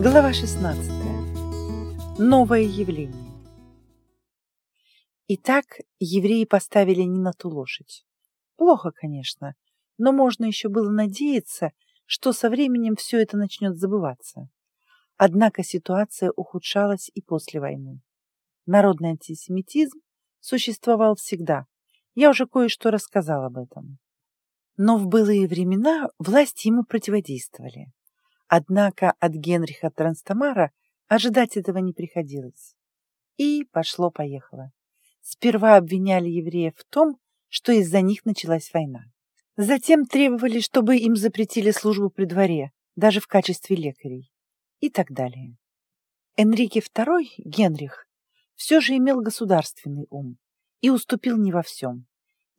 Глава 16. Новое явление. Итак, евреи поставили не на ту лошадь. Плохо, конечно, но можно еще было надеяться, что со временем все это начнет забываться. Однако ситуация ухудшалась и после войны. Народный антисемитизм существовал всегда. Я уже кое-что рассказал об этом. Но в былые времена власти ему противодействовали. Однако от Генриха Транстамара ожидать этого не приходилось. И пошло-поехало. Сперва обвиняли евреев в том, что из-за них началась война. Затем требовали, чтобы им запретили службу при дворе, даже в качестве лекарей. И так далее. Энрике II, Генрих, все же имел государственный ум и уступил не во всем.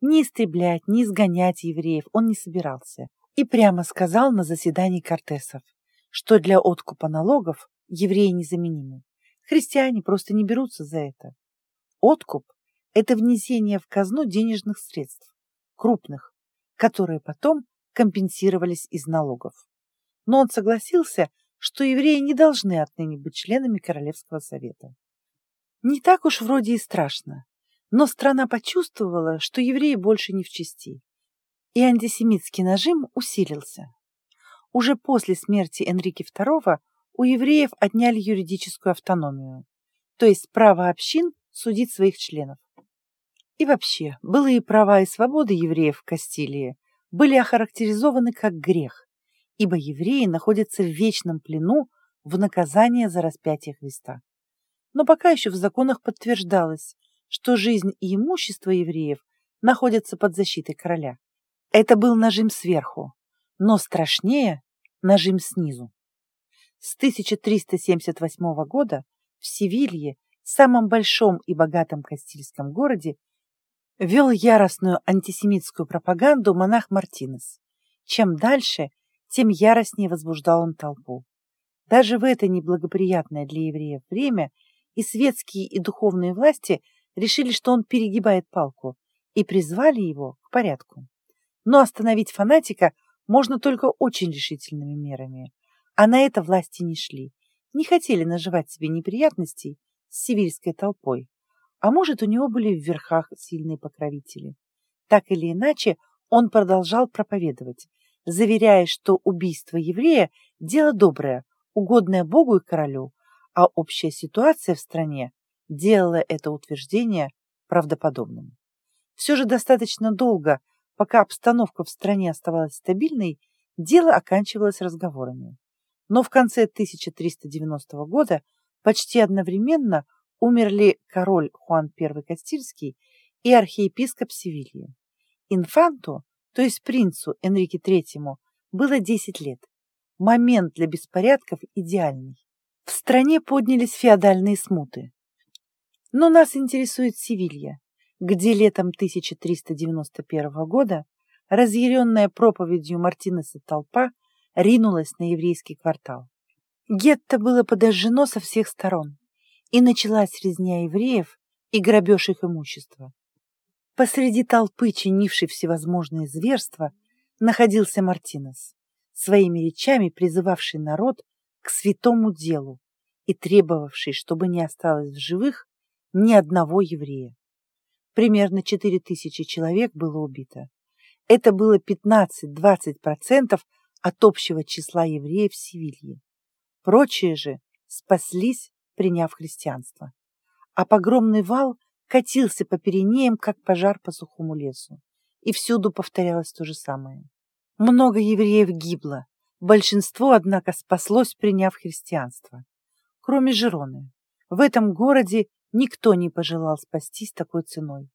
Ни истреблять, ни изгонять евреев он не собирался и прямо сказал на заседании кортесов, что для откупа налогов евреи незаменимы. Христиане просто не берутся за это. Откуп – это внесение в казну денежных средств, крупных, которые потом компенсировались из налогов. Но он согласился, что евреи не должны отныне быть членами Королевского совета. Не так уж вроде и страшно, но страна почувствовала, что евреи больше не в чести, и антисемитский нажим усилился. Уже после смерти Энрике II у евреев отняли юридическую автономию, то есть право общин судить своих членов. И вообще, былые права и свободы евреев в Кастилии были охарактеризованы как грех, ибо евреи находятся в вечном плену в наказание за распятие Христа. Но пока еще в законах подтверждалось, что жизнь и имущество евреев находятся под защитой короля. Это был нажим сверху, но страшнее нажим снизу. С 1378 года в Севилье, самом большом и богатом кастильском городе, вел яростную антисемитскую пропаганду монах Мартинес. Чем дальше, тем яростнее возбуждал он толпу. Даже в это неблагоприятное для евреев время и светские, и духовные власти – решили, что он перегибает палку, и призвали его к порядку. Но остановить фанатика можно только очень решительными мерами. А на это власти не шли, не хотели наживать себе неприятностей с сивильской толпой. А может, у него были в верхах сильные покровители. Так или иначе, он продолжал проповедовать, заверяя, что убийство еврея – дело доброе, угодное Богу и королю, а общая ситуация в стране делало это утверждение правдоподобным. Все же достаточно долго, пока обстановка в стране оставалась стабильной, дело оканчивалось разговорами. Но в конце 1390 года почти одновременно умерли король Хуан I Кастильский и архиепископ Севильи. Инфанту, то есть принцу Энрике III, было 10 лет. Момент для беспорядков идеальный. В стране поднялись феодальные смуты. Но нас интересует Севилья, где летом 1391 года разъяренная проповедью Мартинеса толпа ринулась на еврейский квартал. Гетто было подожжено со всех сторон, и началась резня евреев и грабеж их имущества. Посреди толпы, чинившей всевозможные зверства, находился Мартинес, своими речами призывавший народ к святому делу и требовавший, чтобы не осталось в живых ни одного еврея. Примерно 4000 человек было убито. Это было 15-20% от общего числа евреев в Севилье. Прочие же спаслись, приняв христианство. А погромный вал катился по Пиренеям, как пожар по сухому лесу. И всюду повторялось то же самое. Много евреев гибло. Большинство, однако, спаслось, приняв христианство. Кроме Жироны. В этом городе Никто не пожелал спастись такой ценой,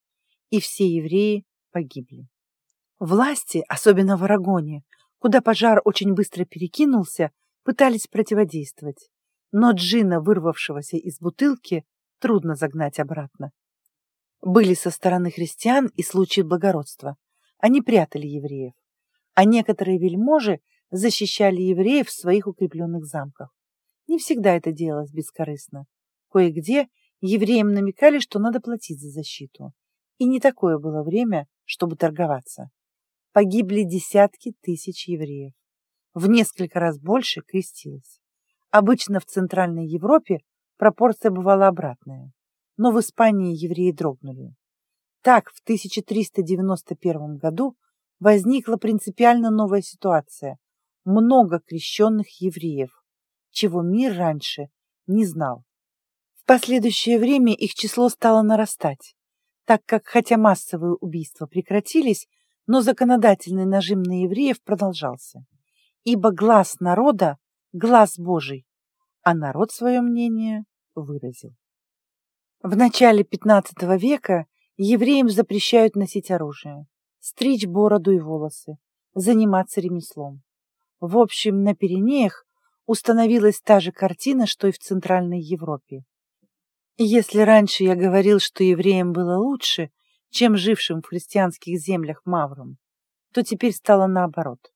и все евреи погибли. Власти, особенно в Арагоне, куда пожар очень быстро перекинулся, пытались противодействовать, но джина, вырвавшегося из бутылки, трудно загнать обратно. Были со стороны христиан и случаи благородства. Они прятали евреев, а некоторые вельможи защищали евреев в своих укрепленных замках. Не всегда это делалось бескорыстно. Кое-где Евреям намекали, что надо платить за защиту. И не такое было время, чтобы торговаться. Погибли десятки тысяч евреев. В несколько раз больше крестилось. Обычно в Центральной Европе пропорция бывала обратная, но в Испании евреи дрогнули. Так, в 1391 году возникла принципиально новая ситуация. Много крещенных евреев, чего мир раньше не знал. В последующее время их число стало нарастать, так как хотя массовые убийства прекратились, но законодательный нажим на евреев продолжался. Ибо глаз народа – глаз Божий, а народ свое мнение выразил. В начале XV века евреям запрещают носить оружие, стричь бороду и волосы, заниматься ремеслом. В общем, на Пиренеях установилась та же картина, что и в Центральной Европе. Если раньше я говорил, что евреям было лучше, чем жившим в христианских землях маврам, то теперь стало наоборот.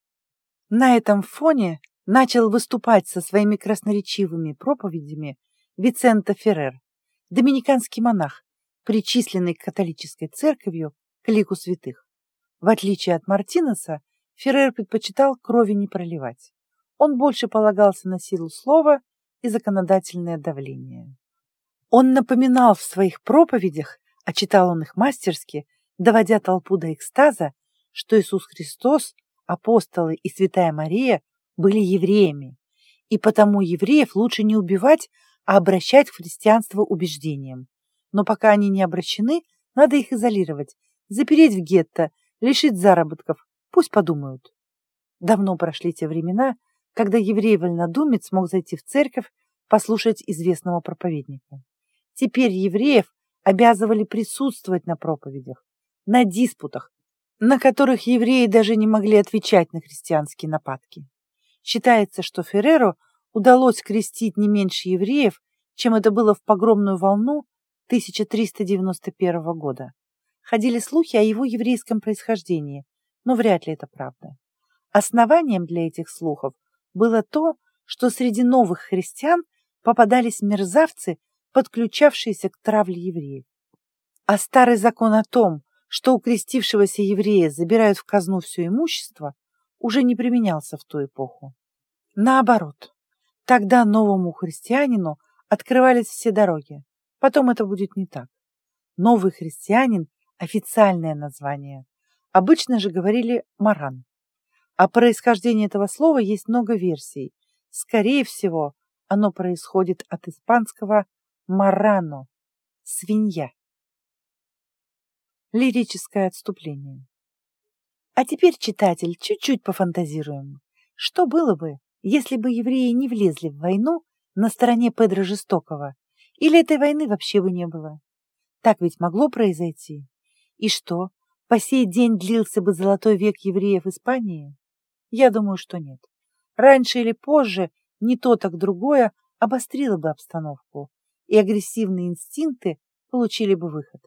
На этом фоне начал выступать со своими красноречивыми проповедями Виценто Феррер, доминиканский монах, причисленный к католической церковью к лику святых. В отличие от Мартинеса, Феррер предпочитал крови не проливать. Он больше полагался на силу слова и законодательное давление. Он напоминал в своих проповедях, а читал он их мастерски, доводя толпу до экстаза, что Иисус Христос, апостолы и Святая Мария были евреями, и потому евреев лучше не убивать, а обращать в христианство убеждением. Но пока они не обращены, надо их изолировать, запереть в гетто, лишить заработков, пусть подумают. Давно прошли те времена, когда еврей-вольнодумец мог зайти в церковь, послушать известного проповедника. Теперь евреев обязывали присутствовать на проповедях, на диспутах, на которых евреи даже не могли отвечать на христианские нападки. Считается, что Ферреру удалось крестить не меньше евреев, чем это было в погромную волну 1391 года. Ходили слухи о его еврейском происхождении, но вряд ли это правда. Основанием для этих слухов было то, что среди новых христиан попадались мерзавцы, подключавшиеся к травле евреев. А старый закон о том, что у крестившегося еврея забирают в казну все имущество, уже не применялся в ту эпоху. Наоборот, тогда новому христианину открывались все дороги. Потом это будет не так. Новый христианин – официальное название. Обычно же говорили «маран». О происхождении этого слова есть много версий. Скорее всего, оно происходит от испанского «марано» – свинья. Лирическое отступление. А теперь, читатель, чуть-чуть пофантазируем. Что было бы, если бы евреи не влезли в войну на стороне Педро Жестокого? Или этой войны вообще бы не было? Так ведь могло произойти. И что, по сей день длился бы золотой век евреев Испании? Я думаю, что нет. Раньше или позже не то, так другое обострило бы обстановку, и агрессивные инстинкты получили бы выход.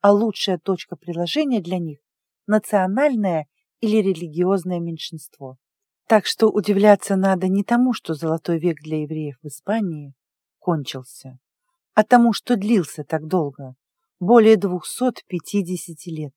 А лучшая точка приложения для них – национальное или религиозное меньшинство. Так что удивляться надо не тому, что золотой век для евреев в Испании кончился, а тому, что длился так долго, более 250 лет.